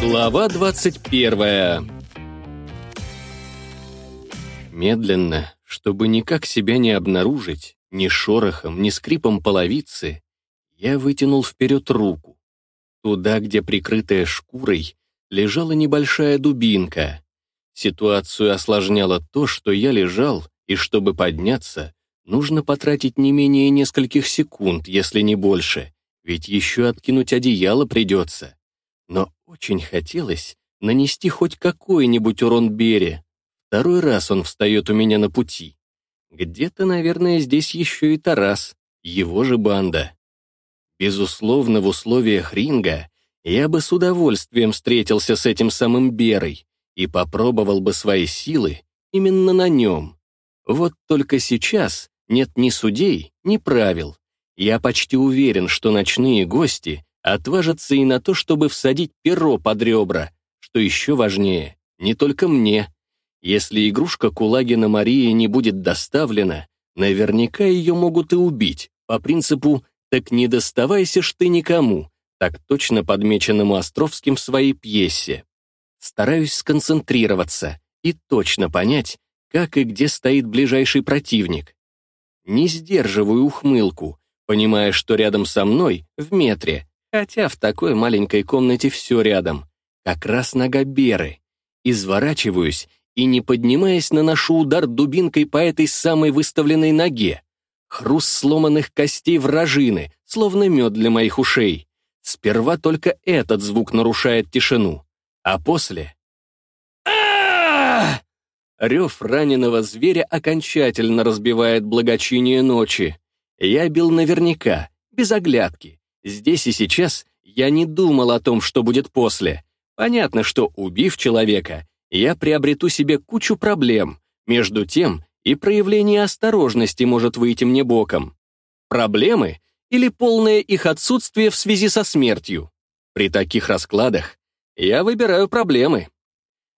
Глава 21 Медленно, чтобы никак себя не обнаружить, ни шорохом, ни скрипом половицы, я вытянул вперед руку. Туда, где прикрытая шкурой, лежала небольшая дубинка. Ситуацию осложняло то, что я лежал, и чтобы подняться, нужно потратить не менее нескольких секунд, если не больше, ведь еще откинуть одеяло придется. Но очень хотелось нанести хоть какой-нибудь урон Бере. Второй раз он встает у меня на пути. Где-то, наверное, здесь еще и Тарас, его же банда. Безусловно, в условиях ринга я бы с удовольствием встретился с этим самым Берой и попробовал бы свои силы именно на нем. Вот только сейчас нет ни судей, ни правил. Я почти уверен, что ночные гости отважатся и на то, чтобы всадить перо под ребра, что еще важнее, не только мне. Если игрушка Кулагина Марии не будет доставлена, наверняка ее могут и убить, по принципу «так не доставайся ж ты никому», так точно подмеченному Островским в своей пьесе. Стараюсь сконцентрироваться и точно понять, как и где стоит ближайший противник. Не сдерживаю ухмылку, понимая, что рядом со мной, в метре, хотя в такой маленькой комнате все рядом, как раз нога Беры. Изворачиваюсь и, не поднимаясь, наношу удар дубинкой по этой самой выставленной ноге. Хруст сломанных костей вражины, словно мед для моих ушей. Сперва только этот звук нарушает тишину, а после... Рев раненого зверя окончательно разбивает благочиние ночи. Я бил наверняка, без оглядки. Здесь и сейчас я не думал о том, что будет после. Понятно, что, убив человека, я приобрету себе кучу проблем. Между тем и проявление осторожности может выйти мне боком. Проблемы или полное их отсутствие в связи со смертью. При таких раскладах я выбираю проблемы.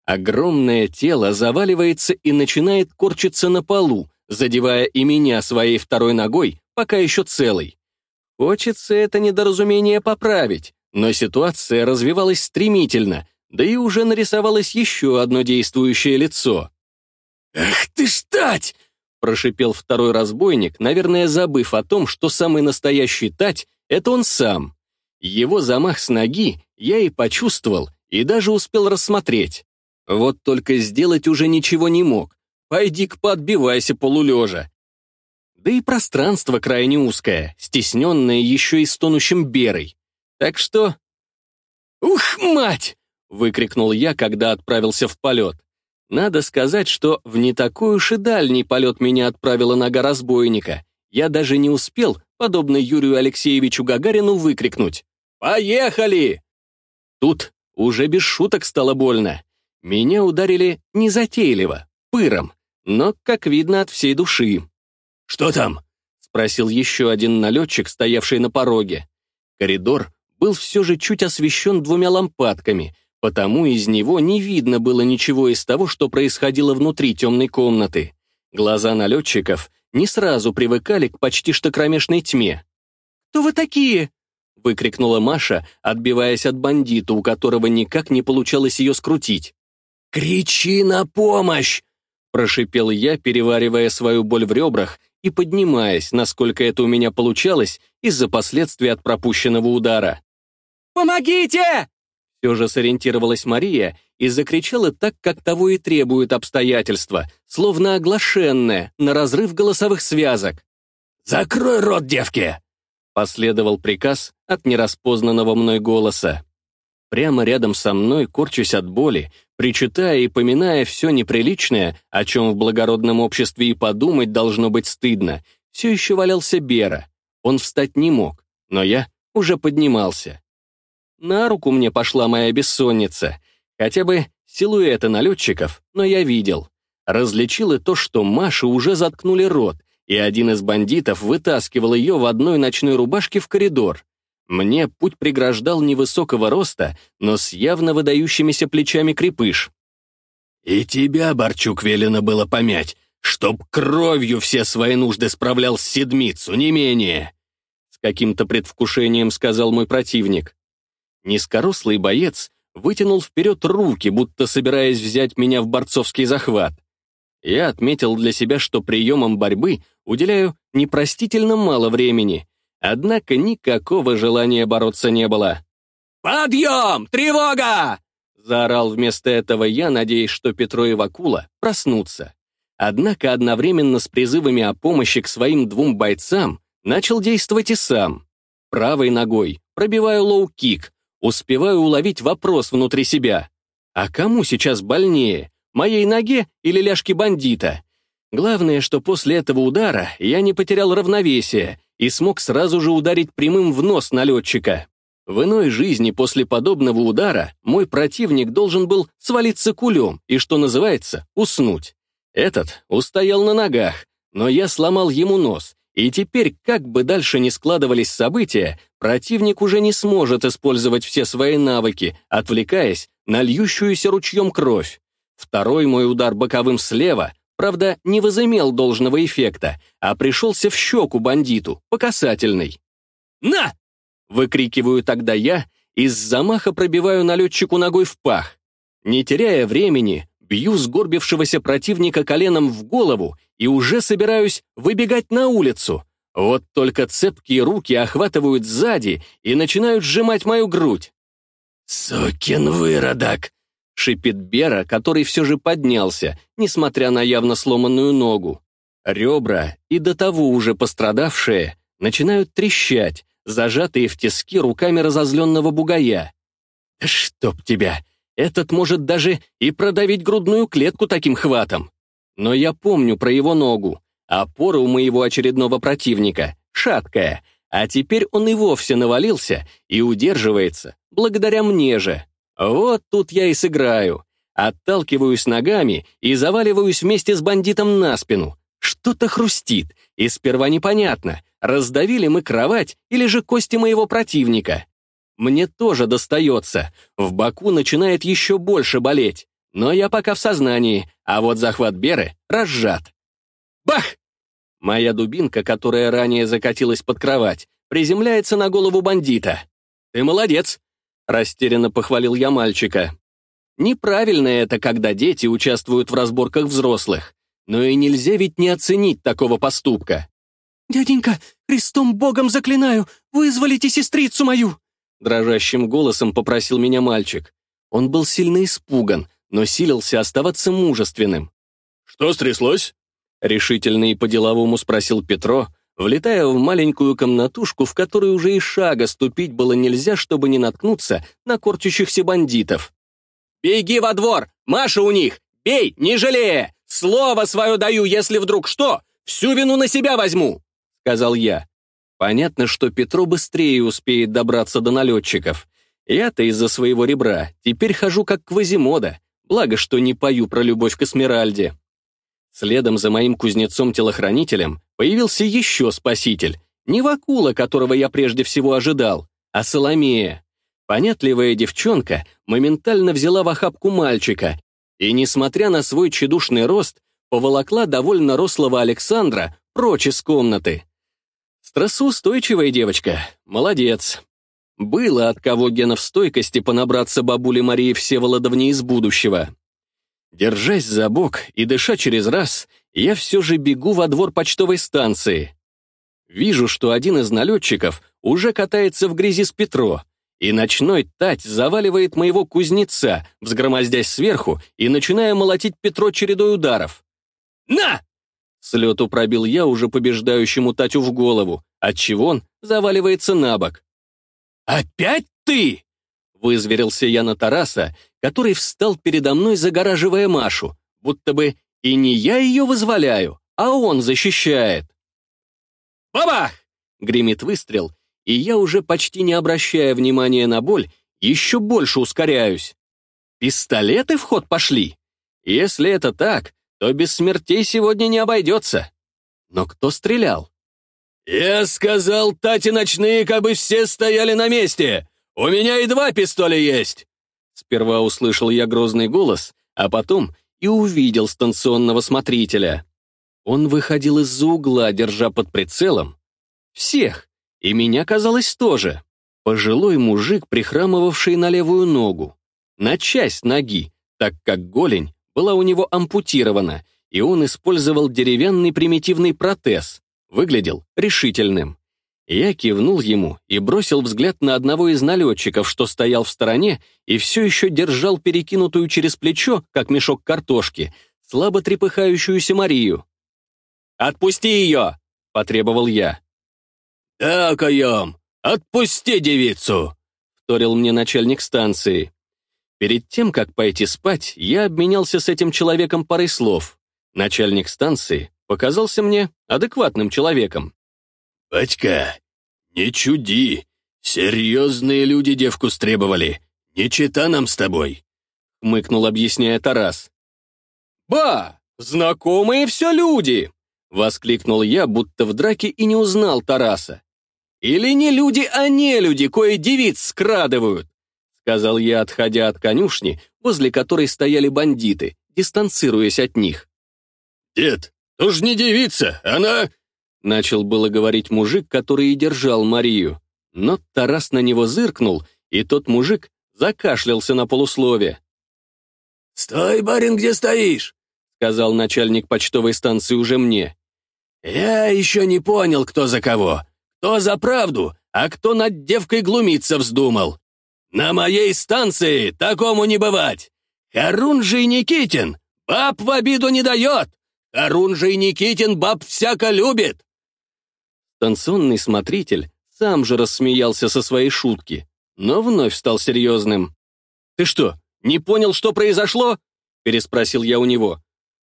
Огромное тело заваливается и начинает корчиться на полу, задевая и меня своей второй ногой, пока еще целой. Хочется это недоразумение поправить, но ситуация развивалась стремительно, да и уже нарисовалось еще одно действующее лицо. «Ах ты ж тать!» — прошипел второй разбойник, наверное, забыв о том, что самый настоящий тать — это он сам. Его замах с ноги я и почувствовал, и даже успел рассмотреть. Вот только сделать уже ничего не мог. Пойди-ка подбивайся полулежа. Да и пространство крайне узкое, стесненное еще и стонущим берой. Так что... «Ух, мать!» — выкрикнул я, когда отправился в полет. Надо сказать, что в не такой уж и дальний полет меня отправила нога разбойника. Я даже не успел, подобно Юрию Алексеевичу Гагарину, выкрикнуть «Поехали!». Тут уже без шуток стало больно. Меня ударили незатейливо, пыром, но, как видно, от всей души. «Что там?» — спросил еще один налетчик, стоявший на пороге. Коридор был все же чуть освещен двумя лампадками, потому из него не видно было ничего из того, что происходило внутри темной комнаты. Глаза налетчиков не сразу привыкали к почти что кромешной тьме. «Кто вы такие?» — выкрикнула Маша, отбиваясь от бандита, у которого никак не получалось ее скрутить. «Кричи на помощь!» — прошипел я, переваривая свою боль в ребрах и поднимаясь, насколько это у меня получалось, из-за последствий от пропущенного удара. «Помогите!» Все же сориентировалась Мария и закричала так, как того и требуют обстоятельства, словно оглашенная, на разрыв голосовых связок. «Закрой рот, девки!» Последовал приказ от нераспознанного мной голоса. Прямо рядом со мной, корчась от боли, причитая и поминая все неприличное, о чем в благородном обществе и подумать должно быть стыдно, все еще валялся Бера. Он встать не мог, но я уже поднимался. На руку мне пошла моя бессонница. Хотя бы силуэты налетчиков, но я видел. Различил и то, что Маше уже заткнули рот, и один из бандитов вытаскивал ее в одной ночной рубашке в коридор. Мне путь преграждал невысокого роста, но с явно выдающимися плечами крепыш. «И тебя, Борчук, велено было помять, чтоб кровью все свои нужды справлял с седмицу, не менее!» С каким-то предвкушением сказал мой противник. Низкорослый боец вытянул вперед руки, будто собираясь взять меня в борцовский захват. Я отметил для себя, что приемам борьбы уделяю непростительно мало времени, однако никакого желания бороться не было. «Подъем! Тревога!» Заорал вместо этого я, надеясь, что Петро и Вакула проснутся. Однако одновременно с призывами о помощи к своим двум бойцам начал действовать и сам. Правой ногой пробиваю лоу-кик, успеваю уловить вопрос внутри себя. А кому сейчас больнее, моей ноге или ляжке бандита? Главное, что после этого удара я не потерял равновесие и смог сразу же ударить прямым в нос налетчика. В иной жизни после подобного удара мой противник должен был свалиться кулем и, что называется, уснуть. Этот устоял на ногах, но я сломал ему нос, и теперь, как бы дальше ни складывались события, противник уже не сможет использовать все свои навыки, отвлекаясь на льющуюся ручьем кровь. Второй мой удар боковым слева, правда, не возымел должного эффекта, а пришелся в щеку бандиту, по касательной. «На!» Выкрикиваю тогда я и с замаха пробиваю налетчику ногой в пах. Не теряя времени, бью сгорбившегося противника коленом в голову и уже собираюсь выбегать на улицу. Вот только цепкие руки охватывают сзади и начинают сжимать мою грудь. «Сукин выродок!» — шипит Бера, который все же поднялся, несмотря на явно сломанную ногу. Ребра, и до того уже пострадавшие, начинают трещать, зажатые в тиски руками разозленного бугая. «Чтоб тебя! Этот может даже и продавить грудную клетку таким хватом!» Но я помню про его ногу. Опора у моего очередного противника, шаткая, а теперь он и вовсе навалился и удерживается, благодаря мне же. Вот тут я и сыграю. Отталкиваюсь ногами и заваливаюсь вместе с бандитом на спину. Что-то хрустит, и сперва непонятно, раздавили мы кровать или же кости моего противника. Мне тоже достается, в боку начинает еще больше болеть, но я пока в сознании, а вот захват Беры разжат. Бах! Моя дубинка, которая ранее закатилась под кровать, приземляется на голову бандита. «Ты молодец!» — растерянно похвалил я мальчика. Неправильно это, когда дети участвуют в разборках взрослых. Но и нельзя ведь не оценить такого поступка. «Дяденька, Христом Богом заклинаю, вызволите сестрицу мою!» Дрожащим голосом попросил меня мальчик. Он был сильно испуган, но силился оставаться мужественным. «Что стряслось?» Решительно и по-деловому спросил Петро, влетая в маленькую комнатушку, в которой уже и шага ступить было нельзя, чтобы не наткнуться на корчащихся бандитов. «Беги во двор! Маша у них! Бей, не жалея! Слово свое даю, если вдруг что, всю вину на себя возьму!» — сказал я. Понятно, что Петро быстрее успеет добраться до налетчиков. Я-то из-за своего ребра теперь хожу как Квазимода, благо, что не пою про любовь к Эсмеральде. Следом за моим кузнецом-телохранителем появился еще спаситель, не Вакула, которого я прежде всего ожидал, а Соломея. Понятливая девчонка моментально взяла в охапку мальчика и, несмотря на свой тщедушный рост, поволокла довольно рослого Александра прочь из комнаты. Стрессоустойчивая девочка, молодец. Было от кого генов стойкости понабраться бабуле Марии Всеволодовне из будущего. Держась за бок и дыша через раз, я все же бегу во двор почтовой станции. Вижу, что один из налетчиков уже катается в грязи с Петро, и ночной тать заваливает моего кузнеца, взгромоздясь сверху и начиная молотить Петро чередой ударов. «На!» С лету пробил я уже побеждающему Татю в голову, отчего он заваливается на бок. «Опять ты?» Вызверился я на Тараса, который встал передо мной, загораживая Машу, будто бы и не я ее вызволяю, а он защищает. «Бабах!» — гремит выстрел, и я уже почти не обращая внимания на боль, еще больше ускоряюсь. Пистолеты в ход пошли? Если это так, то без смертей сегодня не обойдется. Но кто стрелял? «Я сказал, тати ночные, как бы все стояли на месте! У меня и два пистоля есть!» Сперва услышал я грозный голос, а потом и увидел станционного смотрителя. Он выходил из-за угла, держа под прицелом. Всех, и меня, казалось, тоже. Пожилой мужик, прихрамывавший на левую ногу. на часть ноги, так как голень была у него ампутирована, и он использовал деревянный примитивный протез. Выглядел решительным. Я кивнул ему и бросил взгляд на одного из налетчиков, что стоял в стороне и все еще держал перекинутую через плечо, как мешок картошки, слабо трепыхающуюся Марию. «Отпусти ее!» — потребовал я. «Да, Каем, отпусти девицу!» — вторил мне начальник станции. Перед тем, как пойти спать, я обменялся с этим человеком парой слов. Начальник станции показался мне адекватным человеком. «Батька, не чуди. Серьезные люди девку стребовали. Не чита нам с тобой», — хмыкнул, объясняя Тарас. «Ба! Знакомые все люди!» — воскликнул я, будто в драке и не узнал Тараса. «Или не люди, а не люди, кое девиц скрадывают!» — сказал я, отходя от конюшни, возле которой стояли бандиты, дистанцируясь от них. «Дед, то ж не девица, она...» Начал было говорить мужик, который и держал Марию. Но Тарас на него зыркнул, и тот мужик закашлялся на полуслове. «Стой, барин, где стоишь!» сказал начальник почтовой станции уже мне. «Я еще не понял, кто за кого. Кто за правду, а кто над девкой глумиться вздумал. На моей станции такому не бывать. Харун же и Никитин баб в обиду не дает. Харун же и Никитин баб всяко любит. Станционный смотритель сам же рассмеялся со своей шутки, но вновь стал серьезным. «Ты что, не понял, что произошло?» — переспросил я у него.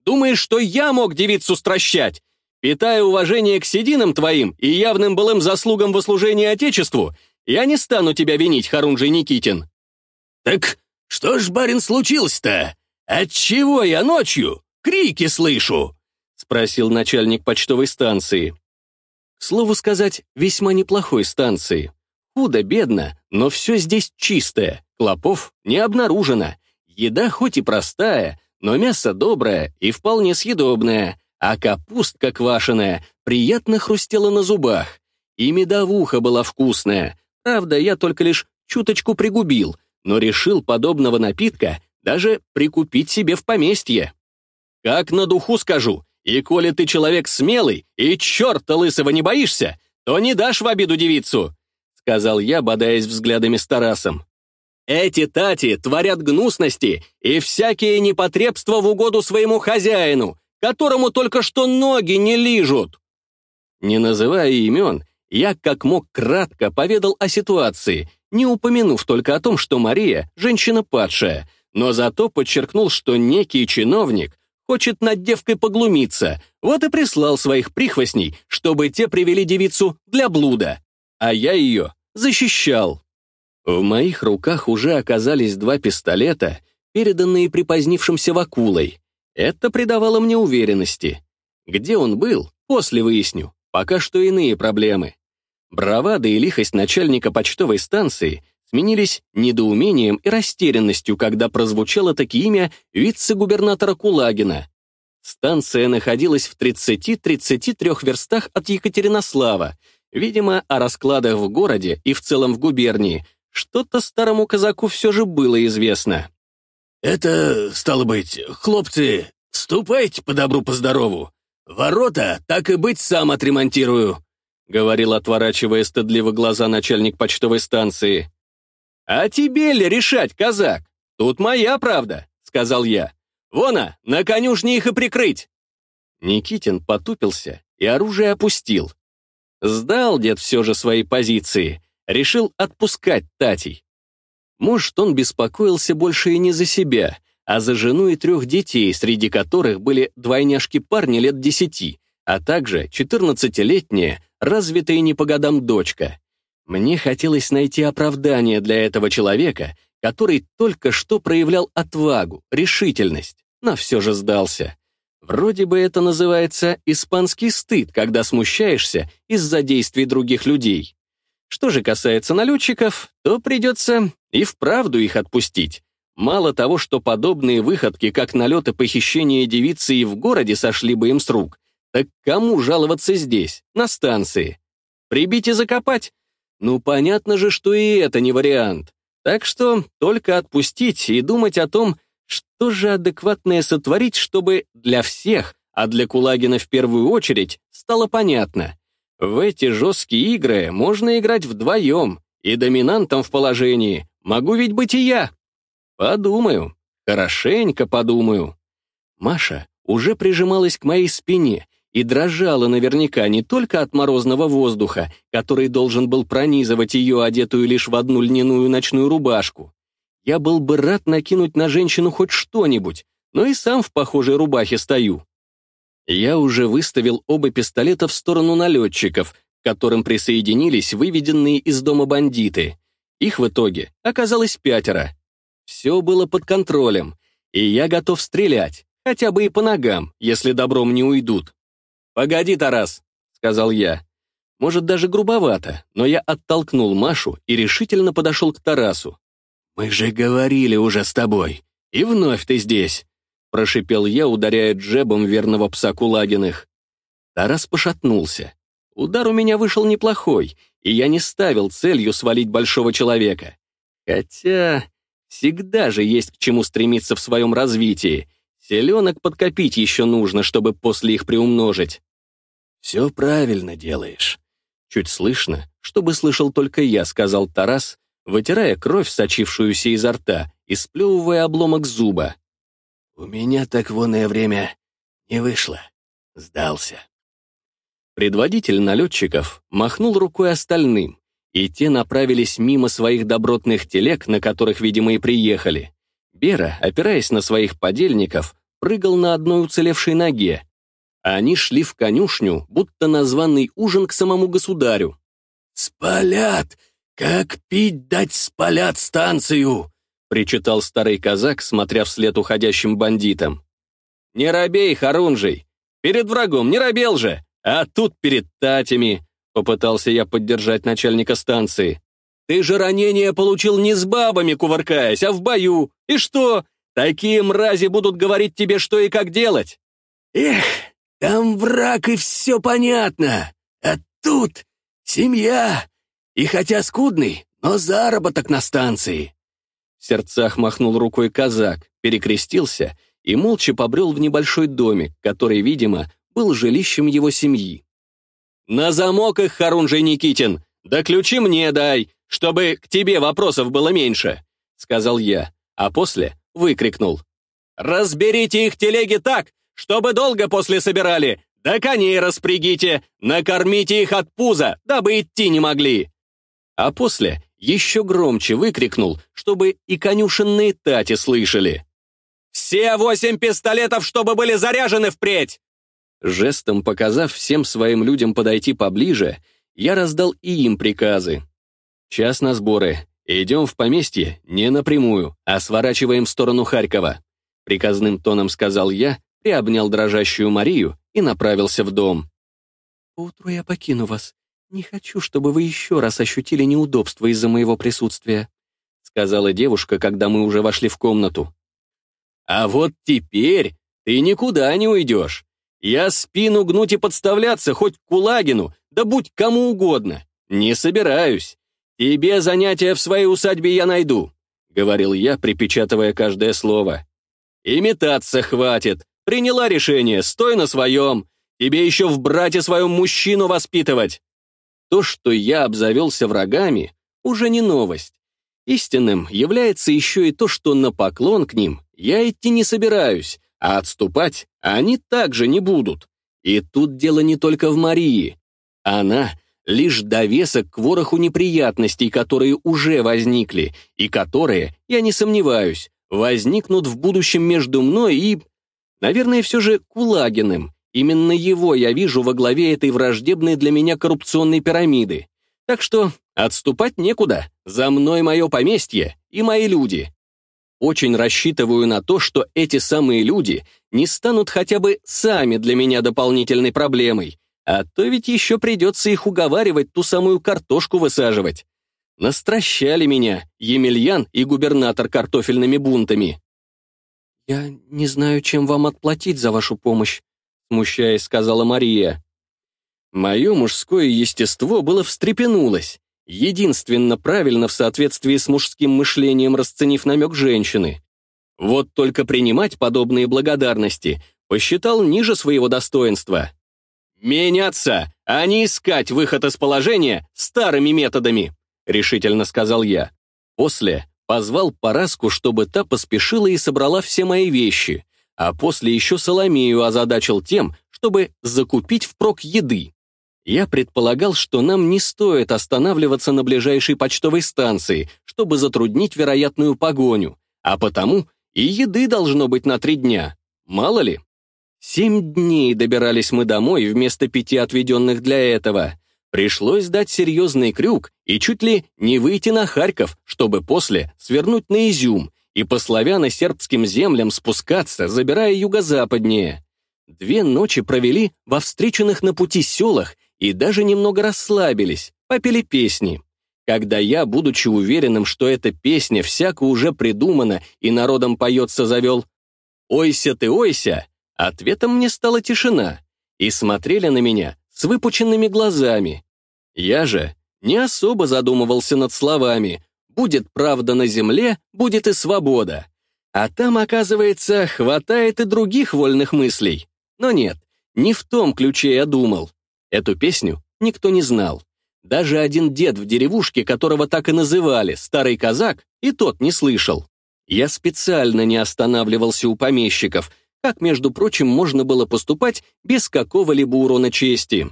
«Думаешь, что я мог девицу стращать? Питая уважение к сединам твоим и явным былым заслугам во служении Отечеству, я не стану тебя винить, Харунжий Никитин». «Так что ж, барин, случилось-то? Отчего я ночью крики слышу?» — спросил начальник почтовой станции слову сказать, весьма неплохой станции. Худо-бедно, но все здесь чистое, клопов не обнаружено. Еда хоть и простая, но мясо доброе и вполне съедобное, а капустка квашеная приятно хрустела на зубах. И медовуха была вкусная. Правда, я только лишь чуточку пригубил, но решил подобного напитка даже прикупить себе в поместье. Как на духу скажу, и коли ты человек смелый и черта лысого не боишься, то не дашь в обиду девицу», — сказал я, бодаясь взглядами с Тарасом. «Эти тати творят гнусности и всякие непотребства в угоду своему хозяину, которому только что ноги не лижут». Не называя имен, я как мог кратко поведал о ситуации, не упомянув только о том, что Мария — женщина падшая, но зато подчеркнул, что некий чиновник хочет над девкой поглумиться, вот и прислал своих прихвостней, чтобы те привели девицу для блуда. А я ее защищал. В моих руках уже оказались два пистолета, переданные припозднившимся Вакулой. Это придавало мне уверенности. Где он был, после выясню. Пока что иные проблемы. Бравада и лихость начальника почтовой станции сменились недоумением и растерянностью, когда прозвучало таки имя вице-губернатора Кулагина. Станция находилась в 30-33 верстах от Екатеринослава. Видимо, о раскладах в городе и в целом в губернии что-то старому казаку все же было известно. «Это, стало быть, хлопцы, ступайте по добру, по здорову. Ворота, так и быть, сам отремонтирую», — говорил, отворачивая стыдливо глаза начальник почтовой станции. «А тебе ли решать, казак? Тут моя правда», — сказал я. «Вона, на конюшне их и прикрыть!» Никитин потупился и оружие опустил. Сдал дед все же свои позиции, решил отпускать Татей. Может, он беспокоился больше и не за себя, а за жену и трех детей, среди которых были двойняшки-парни лет десяти, а также четырнадцатилетняя, развитая не по годам дочка. Мне хотелось найти оправдание для этого человека, который только что проявлял отвагу, решительность, но все же сдался. Вроде бы это называется испанский стыд, когда смущаешься из-за действий других людей. Что же касается налетчиков, то придется и вправду их отпустить. Мало того, что подобные выходки, как налеты похищения девицы и в городе сошли бы им с рук, так кому жаловаться здесь, на станции? Прибить и закопать? Ну, понятно же, что и это не вариант. Так что только отпустить и думать о том, что же адекватное сотворить, чтобы для всех, а для Кулагина в первую очередь, стало понятно. В эти жесткие игры можно играть вдвоем, и доминантом в положении могу ведь быть и я. Подумаю, хорошенько подумаю. Маша уже прижималась к моей спине и дрожала наверняка не только от морозного воздуха, который должен был пронизывать ее, одетую лишь в одну льняную ночную рубашку. Я был бы рад накинуть на женщину хоть что-нибудь, но и сам в похожей рубахе стою. Я уже выставил оба пистолета в сторону налетчиков, к которым присоединились выведенные из дома бандиты. Их в итоге оказалось пятеро. Все было под контролем, и я готов стрелять, хотя бы и по ногам, если добром не уйдут. «Погоди, Тарас», — сказал я. Может, даже грубовато, но я оттолкнул Машу и решительно подошел к Тарасу. «Мы же говорили уже с тобой, и вновь ты здесь прошипел я, ударяя джебом верного пса Кулагиных. Тарас пошатнулся. Удар у меня вышел неплохой, и я не ставил целью свалить большого человека. Хотя всегда же есть к чему стремиться в своем развитии. Селенок подкопить еще нужно, чтобы после их приумножить. «Все правильно делаешь». Чуть слышно, чтобы слышал только я, сказал Тарас, вытирая кровь, сочившуюся изо рта, и сплевывая обломок зуба. У меня так воное время не вышло. Сдался. Предводитель налетчиков махнул рукой остальным, и те направились мимо своих добротных телег, на которых, видимо, и приехали. Бера, опираясь на своих подельников, прыгал на одной уцелевшей ноге. Они шли в конюшню, будто на званый ужин к самому государю. «Спалят! Как пить дать спалят станцию!» причитал старый казак, смотря вслед уходящим бандитам. «Не робей, Харунжий! Перед врагом не робел же! А тут перед татями!» Попытался я поддержать начальника станции. «Ты же ранение получил не с бабами, кувыркаясь, а в бою! И что? Такие мрази будут говорить тебе, что и как делать!» «Эх, там враг и все понятно! А тут семья! И хотя скудный, но заработок на станции!» В сердцах махнул рукой казак, перекрестился и молча побрел в небольшой домик, который, видимо, был жилищем его семьи. «На замок их, Харунжий Никитин! Да ключи мне дай, чтобы к тебе вопросов было меньше!» — сказал я, а после выкрикнул. «Разберите их телеги так, чтобы долго после собирали, да коней распрягите, накормите их от пуза, дабы идти не могли!» А после еще громче выкрикнул, чтобы и конюшенные тати слышали. «Все восемь пистолетов, чтобы были заряжены впредь!» Жестом показав всем своим людям подойти поближе, я раздал и им приказы. «Час на сборы. Идем в поместье не напрямую, а сворачиваем в сторону Харькова», приказным тоном сказал я, приобнял дрожащую Марию и направился в дом. «Утру я покину вас. «Не хочу, чтобы вы еще раз ощутили неудобство из-за моего присутствия», сказала девушка, когда мы уже вошли в комнату. «А вот теперь ты никуда не уйдешь. Я спину гнуть и подставляться хоть к Кулагину, да будь кому угодно. Не собираюсь. Тебе занятия в своей усадьбе я найду», говорил я, припечатывая каждое слово. «И метаться хватит. Приняла решение, стой на своем. Тебе еще в брате своем мужчину воспитывать. То, что я обзавелся врагами, уже не новость. Истинным является еще и то, что на поклон к ним я идти не собираюсь, а отступать они также не будут. И тут дело не только в Марии. Она — лишь довесок к вороху неприятностей, которые уже возникли, и которые, я не сомневаюсь, возникнут в будущем между мной и, наверное, все же Кулагиным, Именно его я вижу во главе этой враждебной для меня коррупционной пирамиды. Так что отступать некуда. За мной мое поместье и мои люди. Очень рассчитываю на то, что эти самые люди не станут хотя бы сами для меня дополнительной проблемой, а то ведь еще придется их уговаривать ту самую картошку высаживать. Настращали меня Емельян и губернатор картофельными бунтами. «Я не знаю, чем вам отплатить за вашу помощь», смущаясь, сказала Мария. Мое мужское естество было встрепенулось. единственно правильно в соответствии с мужским мышлением расценив намек женщины. Вот только принимать подобные благодарности посчитал ниже своего достоинства. «Меняться, а не искать выход из положения старыми методами», решительно сказал я. После позвал Параску, чтобы та поспешила и собрала все мои вещи, а после еще Соломею озадачил тем, чтобы закупить впрок еды. Я предполагал, что нам не стоит останавливаться на ближайшей почтовой станции, чтобы затруднить вероятную погоню, а потому и еды должно быть на три дня. Мало ли. Семь дней добирались мы домой вместо пяти отведенных для этого. Пришлось дать серьезный крюк и чуть ли не выйти на Харьков, чтобы после свернуть на Изюм и по славяно-сербским землям спускаться, забирая юго-западнее. Две ночи провели во встреченных на пути селах и даже немного расслабились, попели песни. Когда я, будучи уверенным, что эта песня всяко уже придумана и народом поется, завел «Ойся ты, ойся», ответом мне стала тишина, и смотрели на меня с выпученными глазами. Я же не особо задумывался над словами «Будет правда на земле, будет и свобода». А там, оказывается, хватает и других вольных мыслей. Но нет, не в том ключе я думал. Эту песню никто не знал. Даже один дед в деревушке, которого так и называли, старый казак, и тот не слышал. Я специально не останавливался у помещиков, как, между прочим, можно было поступать без какого-либо урона чести.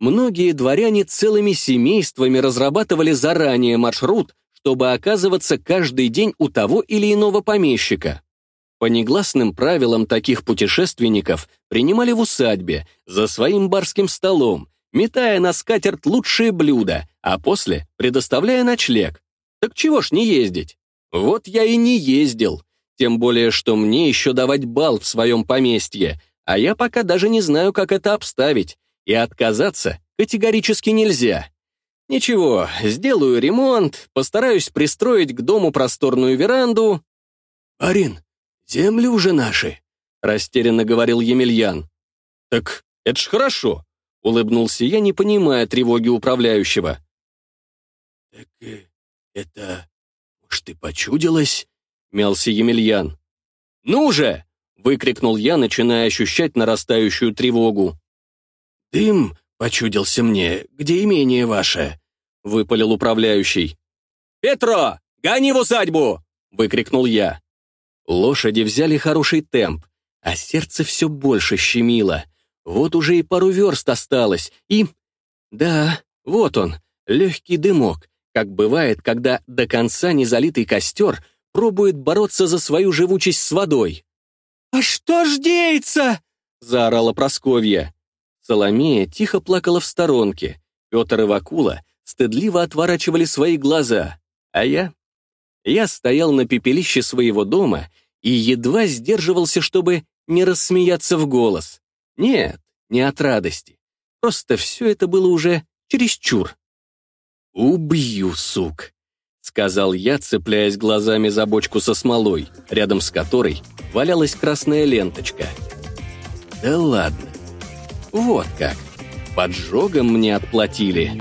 Многие дворяне целыми семействами разрабатывали заранее маршрут, чтобы оказываться каждый день у того или иного помещика. По негласным правилам таких путешественников принимали в усадьбе, за своим барским столом, метая на скатерть лучшие блюда, а после предоставляя ночлег. Так чего ж не ездить? Вот я и не ездил. Тем более, что мне еще давать бал в своем поместье, а я пока даже не знаю, как это обставить, и отказаться категорически нельзя. Ничего, сделаю ремонт, постараюсь пристроить к дому просторную веранду. «Арин, земли уже наши», — растерянно говорил Емельян. «Так это ж хорошо. — улыбнулся я, не понимая тревоги управляющего. «Так э, это... Может, и почудилось?» — мялся Емельян. «Ну же!» — выкрикнул я, начиная ощущать нарастающую тревогу. «Дым почудился мне. Где имение ваше?» — выпалил управляющий. «Петро, гони в усадьбу!» — выкрикнул я. Лошади взяли хороший темп, а сердце все больше щемило. Вот уже и пару верст осталось, и... Да, вот он, легкий дымок, как бывает, когда до конца незалитый костер пробует бороться за свою живучесть с водой. «А что ж деется?» — заорала Просковья. Соломея тихо плакала в сторонке. Петр и Вакула стыдливо отворачивали свои глаза. А я? Я стоял на пепелище своего дома и едва сдерживался, чтобы не рассмеяться в голос. Нет, не от радости. Просто все это было уже чересчур. «Убью, сук!» — сказал я, цепляясь глазами за бочку со смолой, рядом с которой валялась красная ленточка. «Да ладно. Вот как. Поджогом мне отплатили».